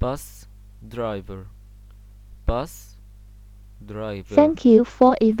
bus driver bus driver Thank you for evaluating.